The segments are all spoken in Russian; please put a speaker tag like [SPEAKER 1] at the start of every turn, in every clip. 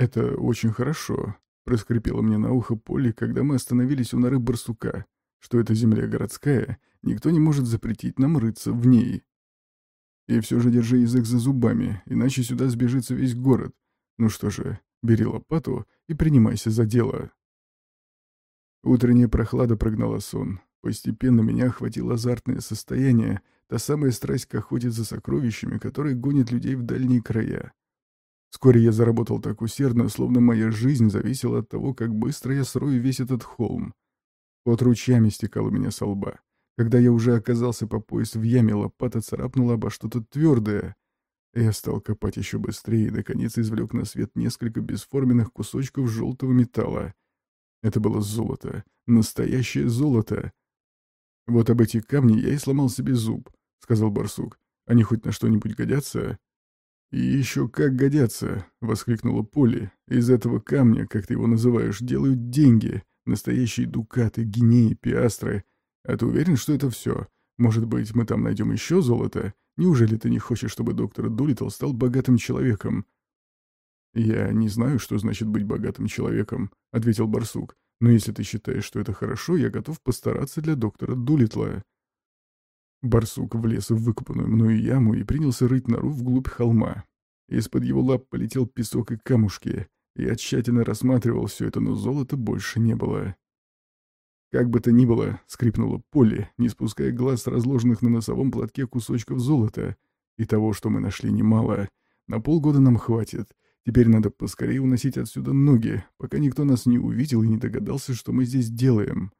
[SPEAKER 1] «Это очень хорошо», — проскрипело мне на ухо Полли, когда мы остановились у норы барсука, что эта земля городская, никто не может запретить нам рыться в ней. И все же держи язык за зубами, иначе сюда сбежится весь город. Ну что же, бери лопату и принимайся за дело. Утренняя прохлада прогнала сон. Постепенно меня охватило азартное состояние, та самая страсть к охоте за сокровищами, которая гонит людей в дальние края. Вскоре я заработал так усердно, словно моя жизнь зависела от того, как быстро я срою весь этот холм. Вот ручьями стекал у меня со лба. Когда я уже оказался по пояс в яме, лопата царапнула обо что-то твердое. Я стал копать еще быстрее и, наконец, извлек на свет несколько бесформенных кусочков желтого металла. Это было золото. Настоящее золото. «Вот об эти камни я и сломал себе зуб», — сказал барсук. «Они хоть на что-нибудь годятся?» «И еще как годятся!» — воскликнула Полли. «Из этого камня, как ты его называешь, делают деньги. Настоящие дукаты, гинеи, пиастры. А ты уверен, что это все? Может быть, мы там найдем еще золото? Неужели ты не хочешь, чтобы доктор Дулитл стал богатым человеком?» «Я не знаю, что значит быть богатым человеком», — ответил барсук. Но если ты считаешь, что это хорошо, я готов постараться для доктора Дулитла». Барсук влез в выкопанную мною яму и принялся рыть нору вглубь холма. Из-под его лап полетел песок и камушки. Я тщательно рассматривал все это, но золота больше не было. «Как бы то ни было», — скрипнула Полли, не спуская глаз с разложенных на носовом платке кусочков золота. «И того, что мы нашли, немало. На полгода нам хватит. Теперь надо поскорее уносить отсюда ноги, пока никто нас не увидел и не догадался, что мы здесь делаем.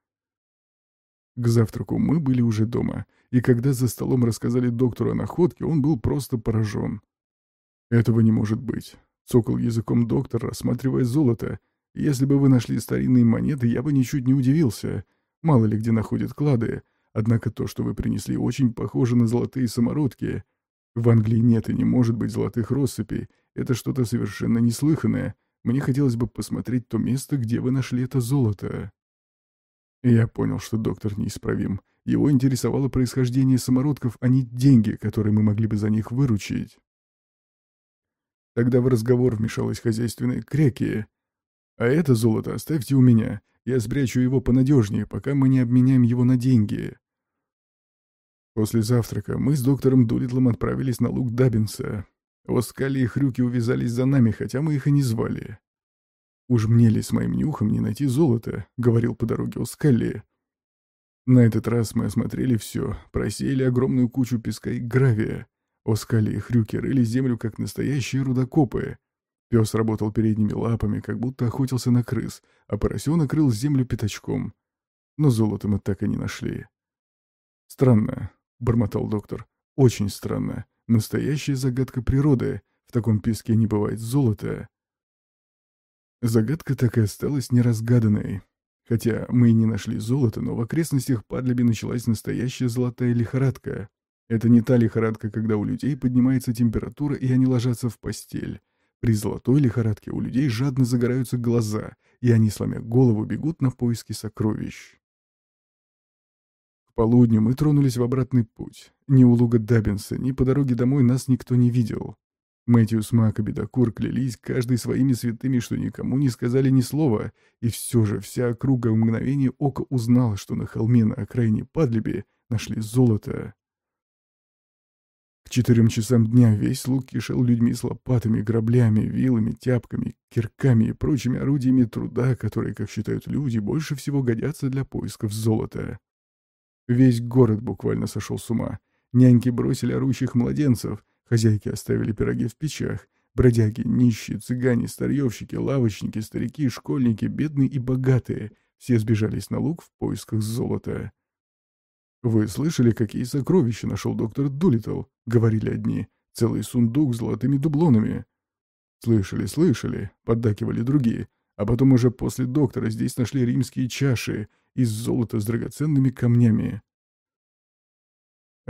[SPEAKER 1] К завтраку мы были уже дома, и когда за столом рассказали доктору о находке, он был просто поражен. «Этого не может быть», — цокал языком доктор, рассматривая золото. «Если бы вы нашли старинные монеты, я бы ничуть не удивился. Мало ли где находят клады. Однако то, что вы принесли, очень похоже на золотые самородки. В Англии нет и не может быть золотых россыпей, это что-то совершенно неслыханное. Мне хотелось бы посмотреть то место, где вы нашли это золото». Я понял, что доктор неисправим. Его интересовало происхождение самородков, а не деньги, которые мы могли бы за них выручить. Тогда в разговор вмешалась хозяйственная Кряки. «А это золото оставьте у меня. Я спрячу его понадежнее, пока мы не обменяем его на деньги». После завтрака мы с доктором Дулитлом отправились на луг Дабинса. Оскали и Хрюки увязались за нами, хотя мы их и не звали. «Уж мне ли с моим нюхом не найти золото?» — говорил по дороге Оскали. На этот раз мы осмотрели все, просеяли огромную кучу песка и гравия. Оскали и Хрюки рыли землю, как настоящие рудокопы. Пес работал передними лапами, как будто охотился на крыс, а поросенок рыл землю пятачком. Но золото мы так и не нашли. «Странно», — бормотал доктор, — «очень странно. Настоящая загадка природы. В таком песке не бывает золота. Загадка так и осталась неразгаданной. Хотя мы и не нашли золота, но в окрестностях Падлеби началась настоящая золотая лихорадка. Это не та лихорадка, когда у людей поднимается температура и они ложатся в постель. При золотой лихорадке у людей жадно загораются глаза, и они, сломя голову, бегут на поиски сокровищ полудню мы тронулись в обратный путь. Ни у луга Даббинса, ни по дороге домой нас никто не видел. Мэтьюс Мак и клялись каждый своими святыми, что никому не сказали ни слова, и все же вся округа в мгновение ока узнала, что на холме на окраине Падлиби нашли золото. К четырем часам дня весь луг кишел людьми с лопатами, граблями, вилами, тяпками, кирками и прочими орудиями труда, которые, как считают люди, больше всего годятся для поисков золота. Весь город буквально сошел с ума. Няньки бросили орущих младенцев, хозяйки оставили пироги в печах, бродяги, нищие, цыгане, старьевщики, лавочники, старики, школьники, бедные и богатые — все сбежались на луг в поисках золота. «Вы слышали, какие сокровища нашел доктор Дулитл?» — говорили одни. «Целый сундук с золотыми дублонами». «Слышали, слышали», — поддакивали другие. А потом уже после доктора здесь нашли римские чаши, из золота с драгоценными камнями.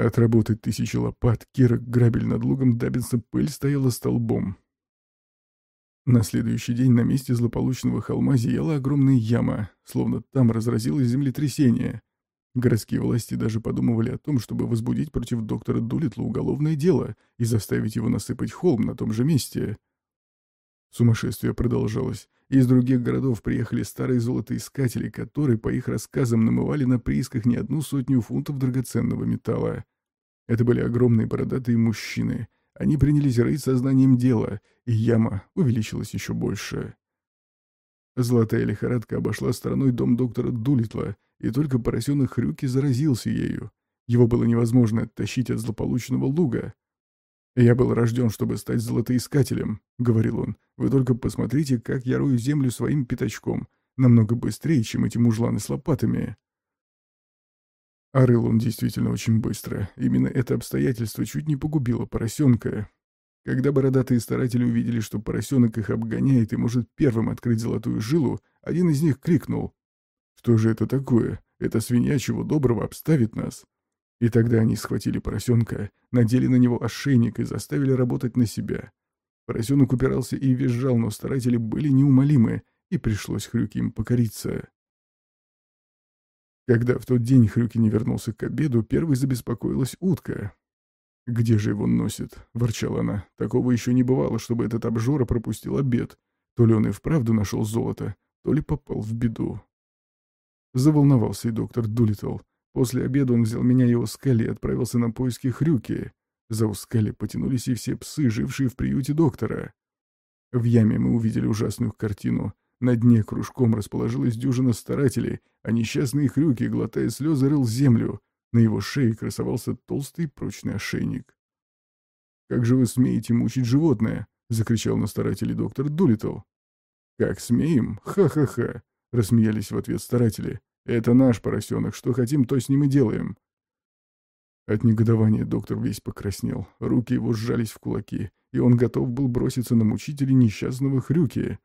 [SPEAKER 1] Отработать тысячи лопат, кирок, грабель над лугом Даббинса пыль стояла столбом. На следующий день на месте злополучного холма зияла огромная яма, словно там разразилось землетрясение. Городские власти даже подумывали о том, чтобы возбудить против доктора Дулитла уголовное дело и заставить его насыпать холм на том же месте. Сумасшествие продолжалось. Из других городов приехали старые золотоискатели, которые, по их рассказам, намывали на приисках не одну сотню фунтов драгоценного металла. Это были огромные бородатые мужчины. Они принялись рыть сознанием дела, и яма увеличилась еще больше. Золотая лихорадка обошла стороной дом доктора Дулитла, и только поросенок Хрюки заразился ею. Его было невозможно оттащить от злополучного луга. «Я был рожден, чтобы стать золотоискателем», — говорил он. «Вы только посмотрите, как я рою землю своим пятачком. Намного быстрее, чем эти мужланы с лопатами». А он действительно очень быстро. Именно это обстоятельство чуть не погубило поросенка. Когда бородатые старатели увидели, что поросенок их обгоняет и может первым открыть золотую жилу, один из них крикнул. «Что же это такое? Эта свинья чего доброго обставит нас?» И тогда они схватили поросенка, надели на него ошейник и заставили работать на себя. Поросенок упирался и визжал, но старатели были неумолимы, и пришлось Хрюке им покориться. Когда в тот день Хрюки не вернулся к обеду, первой забеспокоилась утка. «Где же его носит?» — ворчала она. «Такого еще не бывало, чтобы этот обжора пропустил обед. То ли он и вправду нашел золото, то ли попал в беду». Заволновался и доктор Дулитл. После обеда он взял меня и Оскали и отправился на поиски Хрюки. За Оскали потянулись и все псы, жившие в приюте доктора. В яме мы увидели ужасную картину. На дне кружком расположилась дюжина старателей, а несчастные Хрюки, глотая слезы, рыл землю. На его шее красовался толстый прочный ошейник. «Как же вы смеете мучить животное?» — закричал на старателей доктор Дулитл. «Как смеем? Ха-ха-ха!» — рассмеялись в ответ старатели. Это наш поросенок, что хотим, то с ним и делаем. От негодования доктор весь покраснел, руки его сжались в кулаки, и он готов был броситься на мучителя несчастного Хрюки.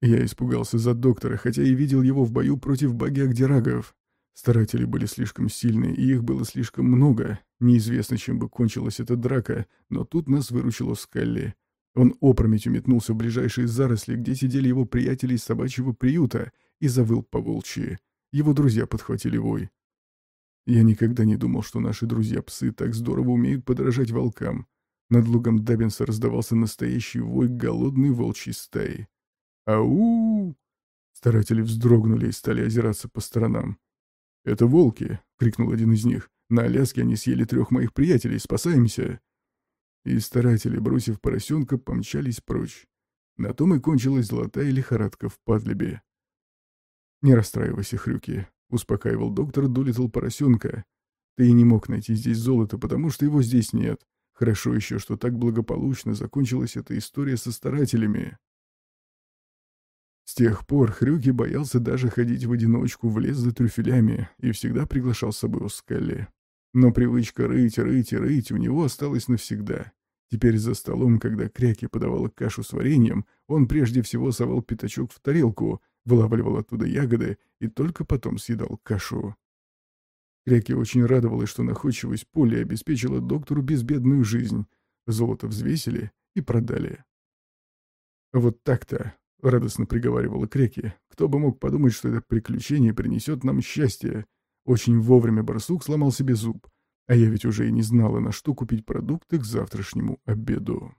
[SPEAKER 1] Я испугался за доктора, хотя и видел его в бою против багиагдирагов. Старатели были слишком сильны, и их было слишком много. Неизвестно, чем бы кончилась эта драка, но тут нас выручило Скалли. Он опрометью метнулся в ближайшие заросли, где сидели его приятели из собачьего приюта, и завыл по волчьи. Его друзья подхватили вой. Я никогда не думал, что наши друзья-псы так здорово умеют подражать волкам. Над лугом Даббинса раздавался настоящий вой голодной волчьей стаи. «Ау!» Старатели вздрогнули и стали озираться по сторонам. «Это волки!» — крикнул один из них. «На Аляске они съели трех моих приятелей. Спасаемся!» И старатели, бросив поросенка, помчались прочь. На том и кончилась золотая лихорадка в Падлибе. «Не расстраивайся, Хрюки», — успокаивал доктор Дулитл поросенка. «Ты не мог найти здесь золото, потому что его здесь нет. Хорошо еще, что так благополучно закончилась эта история со старателями». С тех пор Хрюки боялся даже ходить в одиночку в лес за трюфелями и всегда приглашал с собой Оскалли. Но привычка рыть, рыть и рыть у него осталась навсегда. Теперь за столом, когда Кряки подавала кашу с вареньем, он прежде всего совал пятачок в тарелку, вылавливал оттуда ягоды и только потом съедал кашу. Кряки очень радовалась, что находчивость Поли обеспечила доктору безбедную жизнь. Золото взвесили и продали. «Вот так-то», — радостно приговаривала Креки, — «кто бы мог подумать, что это приключение принесет нам счастье. Очень вовремя барсук сломал себе зуб, а я ведь уже и не знала, на что купить продукты к завтрашнему обеду».